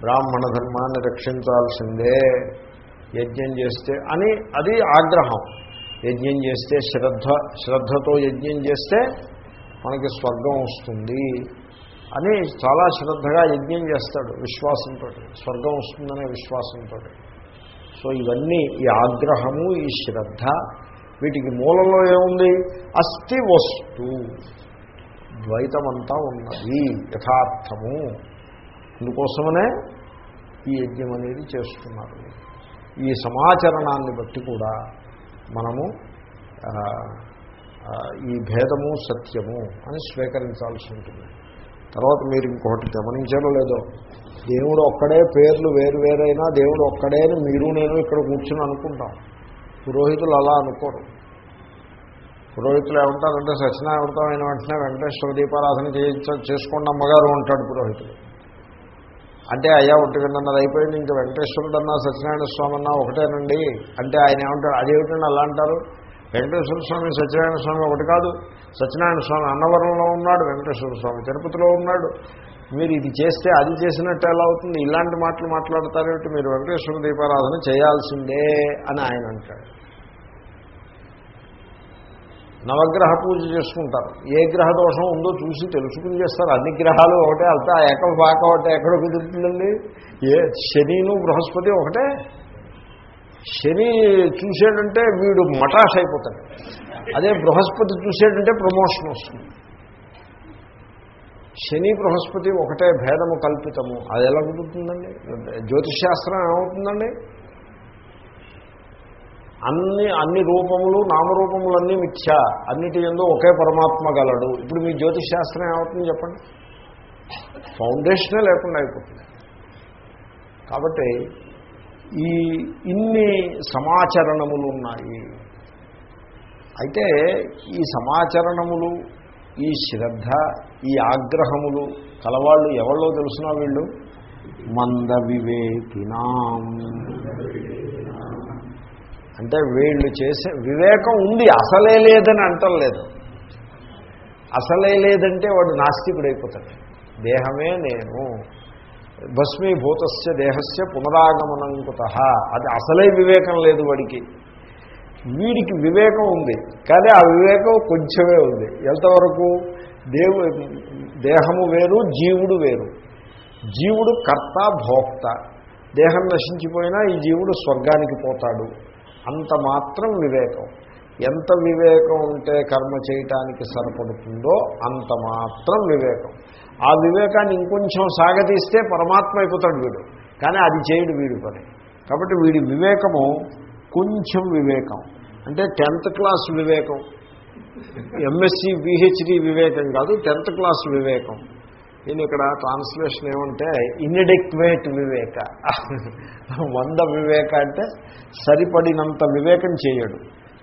బ్రాహ్మణ ధర్మాన్ని రక్షించాల్సిందే. యజ్ఞం చేస్తే అని అది ఆగ్రహం. యజ్ఞం చేస్తే శ్రద్ధ శ్రద్ధతో యజ్ఞం చేస్తే మనకి స్వర్గం వస్తుంది అని చాలా శ్రద్ధగా యజ్ఞం చేస్తాడు విశ్వాసంతో స్వర్గం వస్తుందనే విశ్వాసంతో సో ఇవన్నీ ఈ ఆగ్రహము ఈ శ్రద్ధ వీటికి మూలంలో ఏముంది? అస్థి వస్తు. ద్వైతమంతా ఉన్నది యథార్థము. అందుకోసమనే ఈ యజ్ఞం అనేది చేస్తున్నారు. ఈ సమాచరణాన్ని బట్టి కూడా మనము ఈ భేదము సత్యము అని స్వీకరించాల్సి ఉంటుంది. తర్వాత మీరు ఇంకొకటి గమనించారో లేదో దేవుడు ఒక్కడే పేర్లు వేరు వేరైనా దేవుడు ఒక్కడే అని మీరు నేను ఇక్కడ కూర్చుని అనుకుంటాం. పురోహితులు అలా అనుకోరు. పురోహితులు ఏమంటారంటే సత్యనారాయణతం అయిన వెంటనే వెంకటేశ్వర దీపారాధన చేయించ చేసుకోండి అమ్మగారు ఉంటాడు పురోహితుడు. అంటే అయ్యా ఒంటి గంటన్నది అయిపోయింది ఇంకా వెంకటేశ్వరుడు అన్నా సత్యనారాయణ స్వామి అన్నా ఒకటేనండి. అంటే ఆయన ఏమంటాడు అదేమిటండి అలా అంటారు? వెంకటేశ్వర స్వామి సత్యనారాయణ స్వామి ఒకటి కాదు. సత్యనారాయణ స్వామి అన్నవరంలో ఉన్నాడు వెంకటేశ్వర స్వామి తిరుపతిలో ఉన్నాడు. మీరు ఇది చేస్తే అది చేసినట్టు ఎలా అవుతుంది? ఇలాంటి మాటలు మాట్లాడతారేమిటి? మీరు వెంకటేశ్వర దీపారాధన చేయాల్సిందే అని ఆయన అంటాడు. నవగ్రహ పూజ చేసుకుంటారు. ఏ గ్రహ దోషం ఉందో చూసి తెలుసుకుని చేస్తారు. అన్ని గ్రహాలు ఒకటే అంతా ఏకం పాక ఒకటే. ఎక్కడ కుదురుతుందండి? ఏ శనిను బృహస్పతి ఒకటే. శని చూసాడంటే వీడు మటాష్ అయిపోతాడు. అదే బృహస్పతి చూసాడంటే ప్రమోషన్ వస్తుంది. శని బృహస్పతి ఒకటే భేదము కల్పితము. అది ఎలా కుదురుతుందండి? జ్యోతిషాస్త్రం ఏమవుతుందండి? అన్ని అన్ని రూపములు నామరూపములన్నీ మిథ్య. అన్నిటి ఎందు ఒకే పరమాత్మ గలడు. ఇప్పుడు మీ జ్యోతిష్ శాస్త్రం ఏమవుతుంది చెప్పండి? ఫౌండేషనే లేకుండా అయిపోతుంది. కాబట్టి ఈ ఇన్ని సమాచరణములు ఉన్నాయి. అయితే ఈ సమాచరణములు ఈ శ్రద్ధ ఈ ఆగ్రహములు కలవాళ్ళు ఎవళ్ళో తెలుసునా వీళ్ళు? మంద వివేకినాం అంటే వీళ్ళు చేసే వివేకం ఉంది అసలే లేదని అంటలేదు అసలే లేదంటే వాడు నాస్తికుడైపోతాడు. దేహమే నేను. భస్మీభూతస్య దేహస్య పునరాగమనంకుత అది అసలే వివేకం లేదు వాడికి. వీడికి వివేకం ఉంది కానీ ఆ వివేకం కొంచెమే ఉంది. ఎంతవరకు? దేవు దేహము వేరు జీవుడు వేరు. జీవుడు కర్త భోక్త. దేహం నశించిపోయినా ఈ జీవుడు స్వర్గానికి పోతాడు. అంత మాత్రం వివేకం. ఎంత వివేకం ఉంటే కర్మ చేయటానికి సరిపడుతుందో అంత మాత్రం వివేకం. ఆ వివేకాన్ని ఇంకొంచెం సాగతీస్తే పరమాత్మ అయిపోతాడు వీడు. కానీ అది చేయడు వీడి పని. కాబట్టి వీడి వివేకము కొంచెం వివేకం. అంటే టెన్త్ క్లాస్ వివేకం. ఎంఎస్సి పిహెచ్డి వివేకం కాదు టెన్త్ క్లాస్ వివేకం. నేను ఇక్కడ ట్రాన్స్లేషన్ ఏమంటే ఇన్ఎడిక్వేట్ వివేక. వంద వివేక అంటే సరిపడినంత వివేకం చేయడు.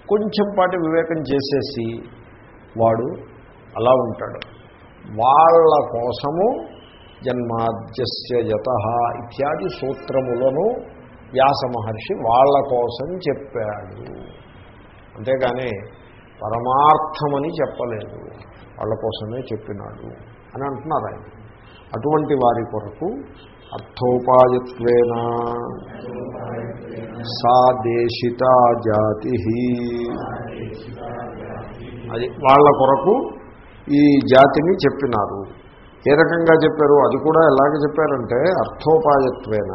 కొంచెం పాటి వివేకం చేసేసి వాడు అలా ఉంటాడు. వాళ్ళ కోసము జన్మాద్యస్య యత ఇత్యాది సూత్రములను వ్యాస మహర్షి వాళ్ళ కోసం చెప్పాడు. అంతేగాని పరమార్థమని చెప్పలేదు. వాళ్ళ కోసమే చెప్పినాడు. అని అంటున్నారు ఆయన. అటువంటి వారి కొరకు అర్థోపాయత్వేన సాదేశిత జాతి అది వాళ్ళ కొరకు ఈ జాతిని చెప్పినారు. ఏ రకంగా చెప్పారు? అది కూడా ఎలాగ చెప్పారంటే అర్థోపాయత్వేన.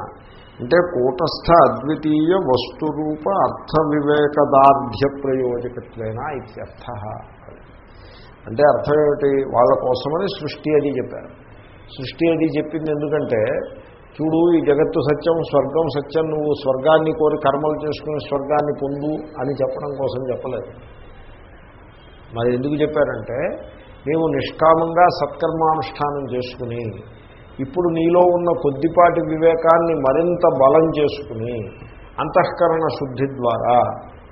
అంటే కూటస్థ అద్వితీయ వస్తురూప అర్థ వివేకదార్ఢ్య ప్రయోజకత్వేన ఇత్యర్థ అంటే అర్థం ఏమిటి? వాళ్ళ కోసమని సృష్టి అది చెప్పారు. సృష్టి అది చెప్పింది ఎందుకంటే చూడు ఈ జగత్తు సత్యం స్వర్గం సత్యం నువ్వు స్వర్గాన్ని కోరి కర్మలు చేసుకుని స్వర్గాన్ని పొందు అని చెప్పడం కోసం చెప్పలేదు. మరి ఎందుకు చెప్పారంటే నీవు నిష్కామంగా సత్కర్మానుష్ఠానం చేసుకుని ఇప్పుడు నీలో ఉన్న కొద్దిపాటి వివేకాన్ని మరింత బలం చేసుకుని అంతఃకరణ శుద్ధి ద్వారా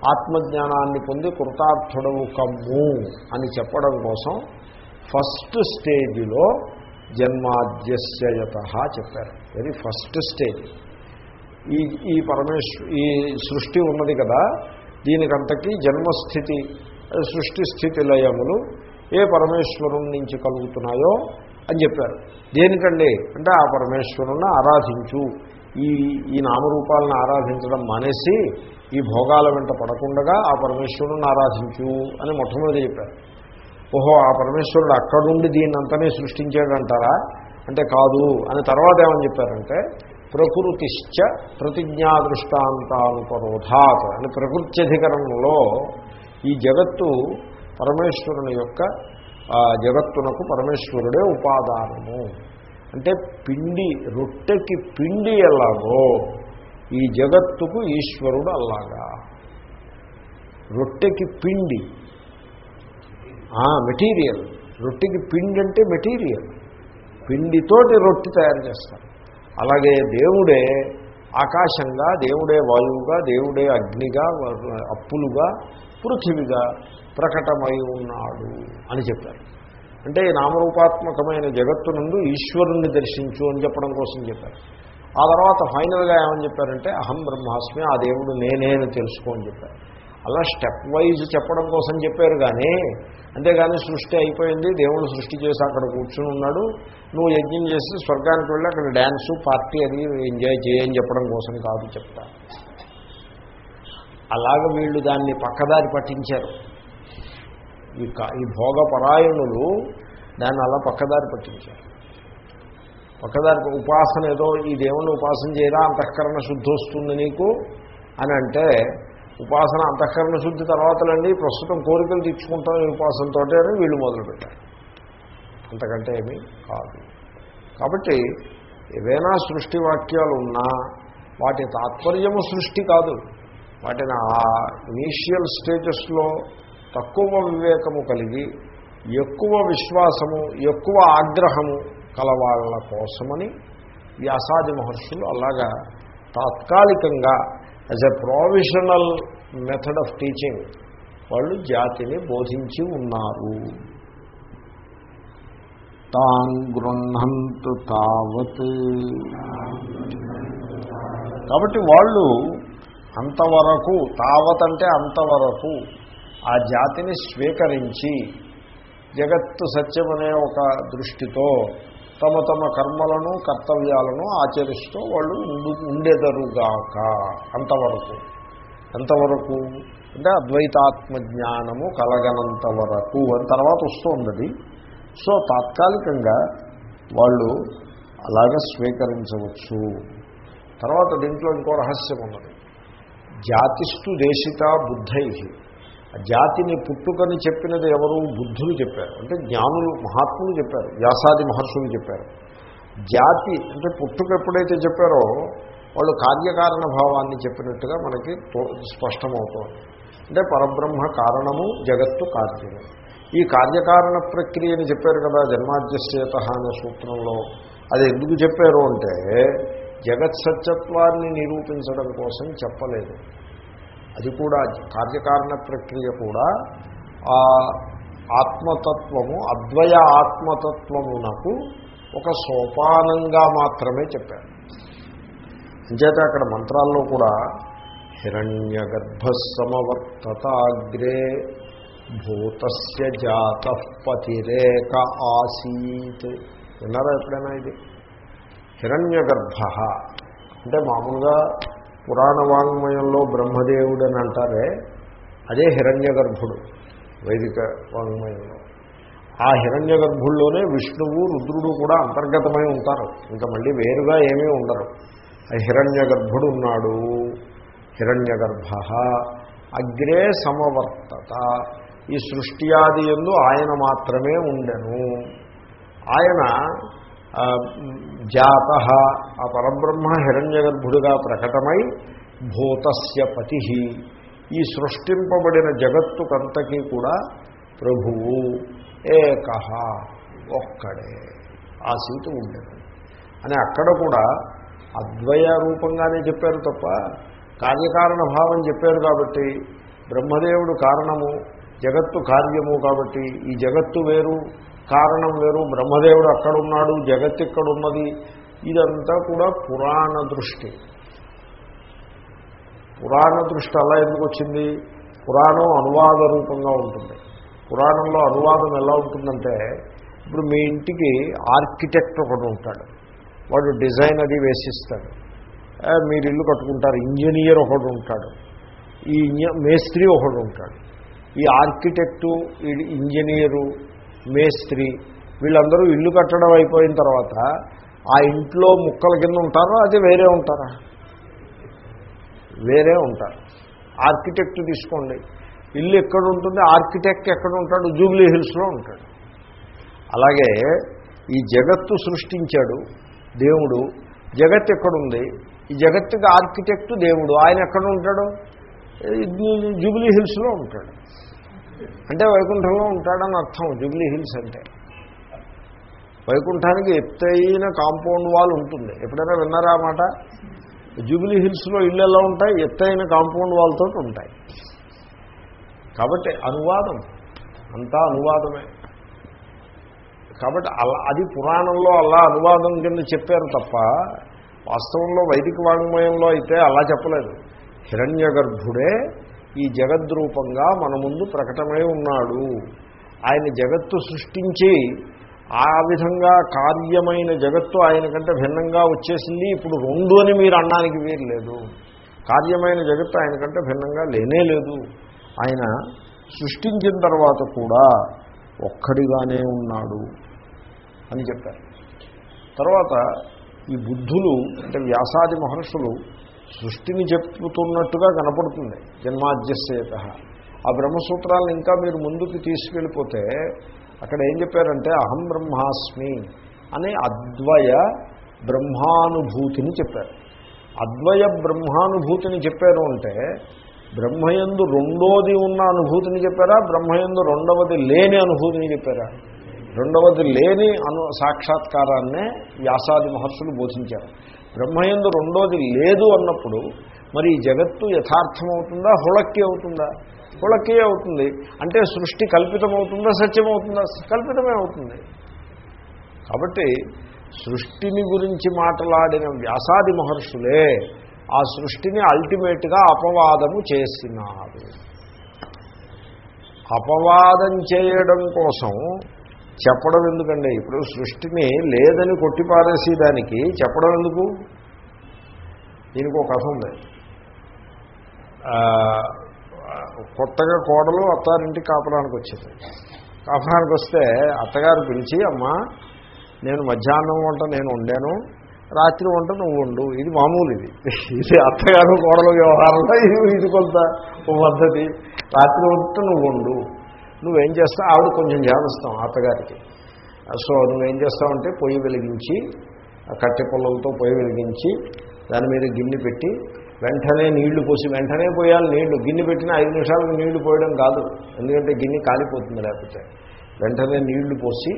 ఆత్మజ్ఞానాన్ని పొంది కృతార్థుడవు కమ్ము అని చెప్పడం కోసం ఫస్ట్ స్టేజ్లో జన్మాద్యస్యయత చెప్పారు. వెరీ ఫస్ట్ స్టేజ్ ఈ ఈ పరమేశ్వ ఈ సృష్టి ఉన్నది కదా దీనికంతకీ జన్మస్థితి సృష్టి స్థితి లయములు ఏ పరమేశ్వరుని నుంచి కలుగుతున్నాయో అని చెప్పారు. దేనికండి? అంటే ఆ పరమేశ్వరుని ఆరాధించు. ఈ ఈ నామరూపాలను ఆరాధించడం మానేసి ఈ భోగాల వెంట పడకుండగా ఆ పరమేశ్వరుని ఆరాధించు అని మొట్టమొదటి చెప్పారు. ఓహో ఆ పరమేశ్వరుడు అక్కడుండి దీన్నంతనే సృష్టించాడంటారా అంటే కాదు. అని తర్వాత ఏమని చెప్పారంటే ప్రకృతిశ్చ ప్రతిజ్ఞా దృష్టాంతానుపరోధాత్ అని ప్రకృత్యధికరణంలో ఈ జగత్తు పరమేశ్వరుని యొక్క జగత్తునకు పరమేశ్వరుడే ఉపాదానము. అంటే పిండి రొట్టెకి పిండి ఎలాగో ఈ జగత్తుకు ఈశ్వరుడు అలాగా రొట్టెకి పిండి. మెటీరియల్. రొట్టెకి పిండి అంటే మెటీరియల్. పిండితోటి రొట్టె తయారు చేస్తారు. అలాగే దేవుడే ఆకాశంగా దేవుడే వాయువుగా దేవుడే అగ్నిగా అప్పులుగా పృథివిగా ప్రకటమై ఉన్నాడు అని చెప్పారు. అంటే నామరూపాత్మకమైన జగత్తునందు ఈశ్వరుణ్ణి దర్శించు అని చెప్పడం కోసం చెప్పారు. ఆ తర్వాత ఫైనల్గా ఏమని చెప్పారంటే అహం బ్రహ్మాస్మి ఆ దేవుడు నేనే అని తెలుసుకో అని చెప్పారు. అలా స్టెప్ వైజ్ చెప్పడం కోసం చెప్పారు కానీ అంతేగాని సృష్టి అయిపోయింది దేవుడు సృష్టి చేసి అక్కడ కూర్చుని ఉన్నాడు. నువ్వు యజ్ఞం చేసి స్వర్గానికి వెళ్ళి అక్కడ డ్యాన్సు పార్టీ అది ఎంజాయ్ చేయని చెప్పడం కోసం కాదు చెప్తా అలాగ వీళ్ళు దాన్ని పక్కదారి పట్టించారు. ఈ ఈ భోగపరాయణులు దాన్ని అలా పక్కదారి పట్టించారు. పక్కదారి ఉపాసన ఏదో ఈ దేవుణ్ణి ఉపాసన చేయరా అంతఃకరణ శుద్ధి వస్తుంది నీకు అని అంటే ఉపాసన అంతఃకరణ శుద్ధి తర్వాతలండి ప్రస్తుతం కోరికలు తీర్చుకుంటాం ఈ ఉపాసనతో అని వీళ్ళు మొదలుపెట్టారు. అంతకంటే ఏమీ కాదు. కాబట్టి ఏవైనా సృష్టి వాక్యాలు ఉన్నా వాటి తాత్పర్యము సృష్టి కాదు. వాటిని ఆ ఇనీషియల్ స్టేజెస్లో తక్కువ వివేకము కలిగి ఎక్కువ విశ్వాసము ఎక్కువ ఆగ్రహము కలవాళ్ళ కోసమని వ్యాసాది మహర్షులు అలాగా తాత్కాలికంగా as a provisional method of teaching వాళ్ళు జాతిని బోధించి ఉన్నారు. తాన్ గృహంతు తావత్. కాబట్టి వాళ్ళు అంతవరకు తావత్ అంటే అంతవరకు ఆ జాతిని స్వీకరించి జగత్తు సత్యమనే ఒక దృష్టితో తమ తమ కర్మలను కర్తవ్యాలను ఆచరిస్తూ వాళ్ళు ఉండు ఉండేదరుగాక అంతవరకు. ఎంతవరకు? అంటే అద్వైతాత్మ జ్ఞానము కలగనంత వరకు అని తర్వాత వస్తుంది సో తాత్కాలికంగా వాళ్ళు అలాగ స్వీకరించవచ్చు. తర్వాత దీంట్లో ఇంకో రహస్యం ఉన్నది. జాతిస్తు దేశిత బుద్ధై. జాతిని పుట్టుకని చెప్పినది ఎవరు? బుద్ధులు చెప్పారు. అంటే జ్ఞానులు మహాత్ములు చెప్పారు. వ్యాసాది మహర్షులు చెప్పారు. జాతి అంటే పుట్టుక ఎప్పుడైతే చెప్పారో వాళ్ళు కార్యకారణ భావాన్ని చెప్పినట్టుగా మనకి స్పష్టమవుతోంది. అంటే పరబ్రహ్మ కారణము జగత్తు కార్యము. ఈ కార్యకారణ ప్రక్రియని చెప్పారు కదా జన్మాధ్యశ్చేత అనే సూత్రంలో. అది ఎందుకు చెప్పారు అంటే జగత్ సత్యత్వాన్ని నిరూపించడం కోసం చెప్పలేదు. అది కూడా కార్యకారణ ప్రక్రియ కూడా ఆ ఆత్మతత్వము అద్వయ ఆత్మతత్వమునకు ఒక సోపానంగా మాత్రమే చెప్పారు. అంచేత అక్కడ మంత్రాల్లో కూడా హిరణ్య సమవర్తతాగ్రే భూతస్య జాత పతిరేక ఆసీత్. విన్నారా ఎప్పుడైనా ఇది? హిరణ్య అంటే మామూలుగా పురాణ వాంగ్మయంలో బ్రహ్మదేవుడు అని అంటారే అదే హిరణ్య గర్భుడు వైదిక వాంగ్మయంలో. ఆ హిరణ్య గర్భుల్లోనే విష్ణువు రుద్రుడు కూడా అంతర్గతమై ఉంటారు. ఇంకా మళ్ళీ వేరుగా ఏమీ ఉండరు. ఆ హిరణ్య గర్భుడు ఉన్నాడు. హిరణ్య గర్భ అగ్రే సమవర్తత. ఈ సృష్టి ఆది ఎందు ఆయన మాత్రమే ఉండెను. ఆయన జాత ఆ పరబ్రహ్మ హిరణ్యగర్భుడిగా ప్రకటమై భూతస్య పతి. ఈ సృష్టింపబడిన జగత్తుకంతకీ కూడా ప్రభువు ఏక ఒక్కడే. ఆ సీటు ఉండేది. అని అక్కడ కూడా అద్వయ రూపంగానే చెప్పారు తప్ప కార్యకారణ భావం చెప్పారు కాబట్టి బ్రహ్మదేవుడు కారణము జగత్తు కార్యము కాబట్టి ఈ జగత్తు వేరు కారణం వేరు బ్రహ్మదేవుడు అక్కడ ఉన్నాడు ఇక్కడున్నది. ఇదంతా కూడా పురాణ దృష్టి. పురాణ దృష్టి అలా ఎందుకు వచ్చింది? పురాణం అనువాద రూపంగా ఉంటుంది. పురాణంలో అనువాదం ఎలా ఉంటుందంటే ఇప్పుడు మీ ఇంటికి ఆర్కిటెక్ట్ ఒకడు ఉంటాడు. వాడు డిజైన్ అది వేసిస్తాడు. మీరు ఇల్లు కట్టుకుంటారు. ఇంజనీర్ ఒకడు ఉంటాడు. ఈ మేస్త్రి ఒకడు ఉంటాడు. ఈ ఆర్కిటెక్టు ఈ ఇంజనీరు మేస్త్రి. వీళ్ళందరూ ఇల్లు కట్టడం అయిపోయిన తర్వాత ఆ ఇంట్లో ముక్కల కింద ఉంటారా? అది వేరే ఉంటారా? వేరే ఉంటారు. ఆర్కిటెక్ట్ తీసుకోండి. ఇల్లు ఎక్కడ ఉంటుంది? ఆర్కిటెక్ట్ ఎక్కడ ఉంటాడు? జూబ్లీ హిల్స్లో ఉంటాడు. అలాగే ఈ జగత్తు సృష్టించాడు దేవుడు. జగత్ ఎక్కడుంది? ఈ జగత్తుకి ఆర్కిటెక్ట్ దేవుడు. ఆయన ఎక్కడ ఉంటాడు? జూబ్లీ హిల్స్లో ఉంటాడు. అంటే వైకుంఠంలో ఉంటాడని అర్థం జూబ్లీ హిల్స్ అంటే. వైకుంఠానికి ఎత్తైన కాంపౌండ్ వాల్ ఉంటుంది. ఎప్పుడైనా విన్నారా మాట? జూబ్లీ హిల్స్లో ఇళ్ళు ఎలా ఉంటాయి? ఎత్తైన కాంపౌండ్ వాల్తో ఉంటాయి. కాబట్టి అనువాదం అంతా అనువాదమే. కాబట్టి అలా అది పురాణంలో అలా అనువాదం కింద చెప్పారు తప్ప వాస్తవంలో వైదిక వాంగ్మయంలో అయితే అలా చెప్పలేదు. హిరణ్య గర్భుడే ఈ జగద్రూపంగా మన ముందు ప్రకటమై ఉన్నాడు. ఆయన జగత్తు సృష్టించి ఆ విధంగా కార్యమైన జగత్తు ఆయన కంటే భిన్నంగా వచ్చేసింది. ఇప్పుడు రెండు అని మీరు అనడానికి వీరు లేదు. కార్యమైన జగత్తు ఆయన కంటే భిన్నంగా లేనే లేదు. ఆయన సృష్టించిన తర్వాత కూడా ఒక్కడిగానే ఉన్నాడు అని చెప్పారు. తర్వాత ఈ బుద్ధులు అంటే వ్యాసాది మహర్షులు సృష్టిని చెప్పుతున్నట్టుగా కనపడుతుంది. జన్మాద్యస్యత ఆ బ్రహ్మసూత్రాలను ఇంకా మీరు ముందుకు తీసుకెళ్ళిపోతే అక్కడ ఏం చెప్పారంటే అహం బ్రహ్మాస్మి అనే అద్వయ బ్రహ్మానుభూతిని చెప్పారు. అద్వయ బ్రహ్మానుభూతిని చెప్పారు అంటే బ్రహ్మయందు రెండోది ఉన్న అనుభూతిని చెప్పారా? బ్రహ్మయందు రెండవది లేని అనుభూతిని చెప్పారా? రెండవది లేని అను సాక్షాత్కారాన్నే వ్యాసాది మహర్షులు బోధించారు. బ్రహ్మయందు రెండోది లేదు అన్నప్పుడు మరి ఈ జగత్తు యథార్థమవుతుందా? హుళక్కి అవుతుందా? హుళక్కి అవుతుంది. అంటే సృష్టి కల్పితమవుతుందా? సత్యమవుతుందా? కల్పితమే అవుతుంది. కాబట్టి సృష్టిని గురించి మాట్లాడిన వ్యాసాది మహర్షులే ఆ సృష్టిని అల్టిమేట్గా అపవాదము చేసినారు. అపవాదం చేయడం కోసం చెప్పడం ఎందుకండి? ఇప్పుడు సృష్టిని లేదని కొట్టిపారేసి దానికి చెప్పడం ఎందుకు? దీనికి ఒక కథ ఉంది. కొత్తగా కోడలు అత్తారింటికి కాపడానికి వచ్చింది. కాపురానికి వస్తే అత్తగారు పిలిచి అమ్మా నేను మధ్యాహ్నం వంట నేను వండాను రాత్రి వంట నువ్వు వండు. ఇది మామూలు ఇది. ఇది అత్తగారు కోడలు వ్యవహారంలో ఇది ఇది కొంత పద్ధతి రాత్రి వంట నువ్వు వండు. నువ్వేం చేస్తావు ఆవిడ కొంచెం జానిస్తాం అత్తగారికి సో నువ్వేం చేస్తావంటే పొయ్యి వెలిగించి కట్టె పొలంతో పొయ్యి వెలిగించి దాని మీద గిన్నె పెట్టి వెంటనే నీళ్ళు పోసి వెంటనే పోయాలి నీళ్ళు. గిన్నె పెట్టిన ఐదు నిమిషాలకు నీళ్ళు పోయడం కాదు. ఎందుకంటే గిన్నె కాలిపోతుంది లేకపోతే. వెంటనే నీళ్ళు పోసి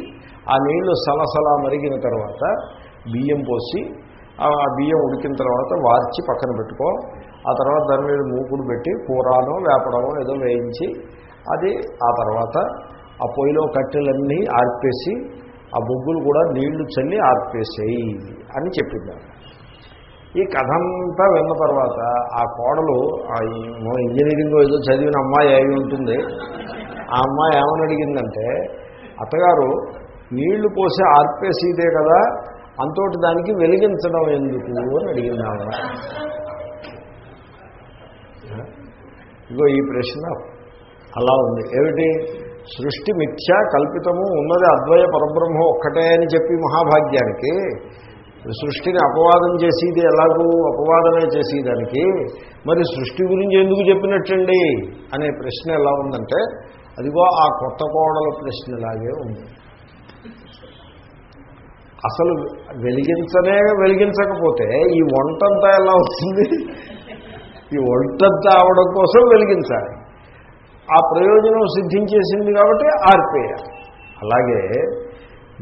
ఆ నీళ్ళు సలసలా మరిగిన తర్వాత బియ్యం పోసి ఆ బియ్యం ఉడికిన తర్వాత వార్చి పక్కన పెట్టుకో. ఆ తర్వాత దాని మీద మూకుడు పెట్టి కూరానో వేపడమో ఏదో వేయించి అది ఆ తర్వాత ఆ పొయ్యిలో కట్టెలన్నీ ఆర్పేసి ఆ బొగ్గులు కూడా నీళ్ళు చల్లి ఆర్పేసేయి అని చెప్పింది ఈ కథ అంతా విన్న తర్వాత ఆ కోడలు ఆ ఇంజనీరింగ్ ఏదో చదివిన అమ్మాయి అయి ఉంటుంది. ఆ అమ్మాయి ఏమని అడిగిందంటే అత్తగారు నీళ్ళు పోసి ఆర్పేసిదే కదా అంతోటి దానికి వెలిగించడం ఎందుకు? అని అడిగింది ఆమె ఇగో ఈ ప్రశ్న అలా ఉంది. ఏమిటి? సృష్టి మిథ్య కల్పితము ఉన్నది అద్వయ పరబ్రహ్మ ఒక్కటే అని చెప్పి మహాభాగ్యానికి సృష్టిని అపవాదం చేసేది ఎలాగూ అపవాదమే చేసేదానికి మరి సృష్టి గురించి ఎందుకు చెప్పినట్టండి? అనే ప్రశ్న ఎలా ఉందంటే అదిగో ఆ కొత్త కోడల ప్రశ్నలాగే ఉంది. అసలు వెలిగించనే వెలిగించకపోతే ఈ వంటంతా ఎలా వస్తుంది? ఈ వంటంతా అవడం కోసం వెలిగించాలి. ఆ ప్రయోజనం సిద్ధించేసింది కాబట్టి ఆర్పేయాలి అలాగే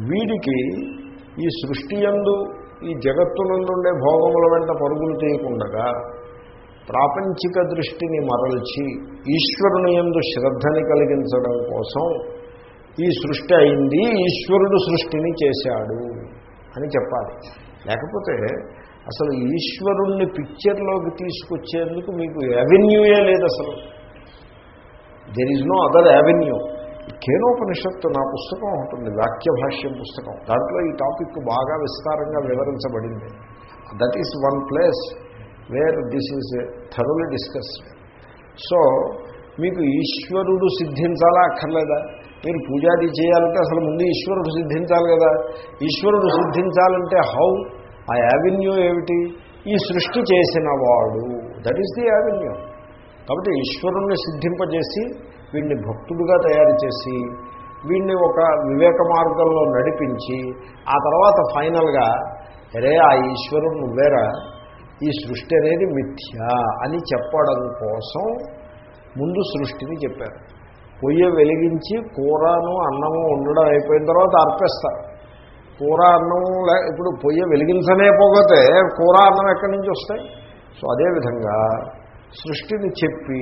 వీడికి ఈ సృష్టి యందు ఈ జగత్తునందుండే భోగముల వెంట పరుగులు తీయకుండగా ప్రాపంచిక దృష్టిని మరల్చి ఈశ్వరుని యందు శ్రద్ధని కలిగించడం కోసం ఈ సృష్టి అయింది ఈశ్వరుడు సృష్టిని చేశాడు అని చెప్పాలి. లేకపోతే అసలు ఈశ్వరుణ్ణి పిక్చర్లోకి తీసుకొచ్చేందుకు మీకు అవెన్యూయే లేదు అసలు there is no other avenue కేనోపనిషత్తు నా పుస్తకం ఉంటుంది వాక్య భాష్యం పుస్తకం. దాంట్లో ఈ టాపిక్ బాగా విస్తారంగా వివరించబడింది. That is one place where this is thoroughly discussed so మీకు ఈశ్వరుడు సిద్ధించాలా అక్కర్లేదా? మీరు పూజాది చేయాలంటే అసలు ముందు ఈశ్వరుడు సిద్ధించాలి కదా. ఈశ్వరుడు సిద్ధించాలంటే హౌ ఆ యావెన్యూ ఏమిటి? ఈ సృష్టి చేసిన వాడు. దట్ ఈస్ ది యావెన్యూ కాబట్టి ఈశ్వరుణ్ణి సిద్ధింపజేసి వీడిని భక్తుడుగా తయారు చేసి వీడిని ఒక వివేక మార్గంలో నడిపించి ఆ తర్వాత ఫైనల్గా అరే ఆ ఈశ్వరుడు నువ్వేరా? ఈ సృష్టి అనేది మిథ్య అని చెప్పడం కోసం ముందు సృష్టిని చెప్పారు. పొయ్యి వెలిగించి కూరను అన్నము ఉండడం అయిపోయిన తర్వాత అర్పేస్తారు కూర అన్నం లే- ఇప్పుడు పొయ్యి వెలిగించనే పోతే కూర అన్నం ఎక్కడి నుంచి వస్తాయి? సో అదేవిధంగా సృష్టిని చెప్పి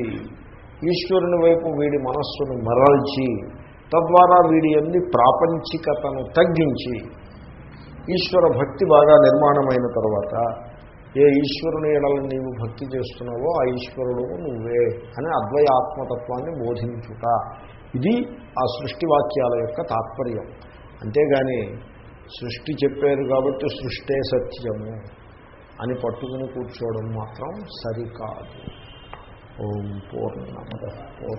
ఈశ్వరుని వైపు వీడి మనస్సును మరల్చి తద్వారా వీడి అన్ని ప్రాపంచికతను తగ్గించి ఈశ్వర భక్తి బాగా నిర్మాణమైన తర్వాత ఏ ఈశ్వరుని ఎడలను నీవు భక్తి చేస్తున్నావో ఆ ఈశ్వరుడు నువ్వే అని అద్వయ ఆత్మతత్వాన్ని బోధించుట. ఇది ఆ సృష్టి వాక్యాల యొక్క తాత్పర్యం. అంతేగాని సృష్టి చెప్పారు కాబట్టి సృష్టే సత్యము అని పట్టుకుని కూర్చోవడం మాత్రం సరికాదు. ఓం పూర్ణమద పూర్ణ